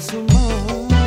semua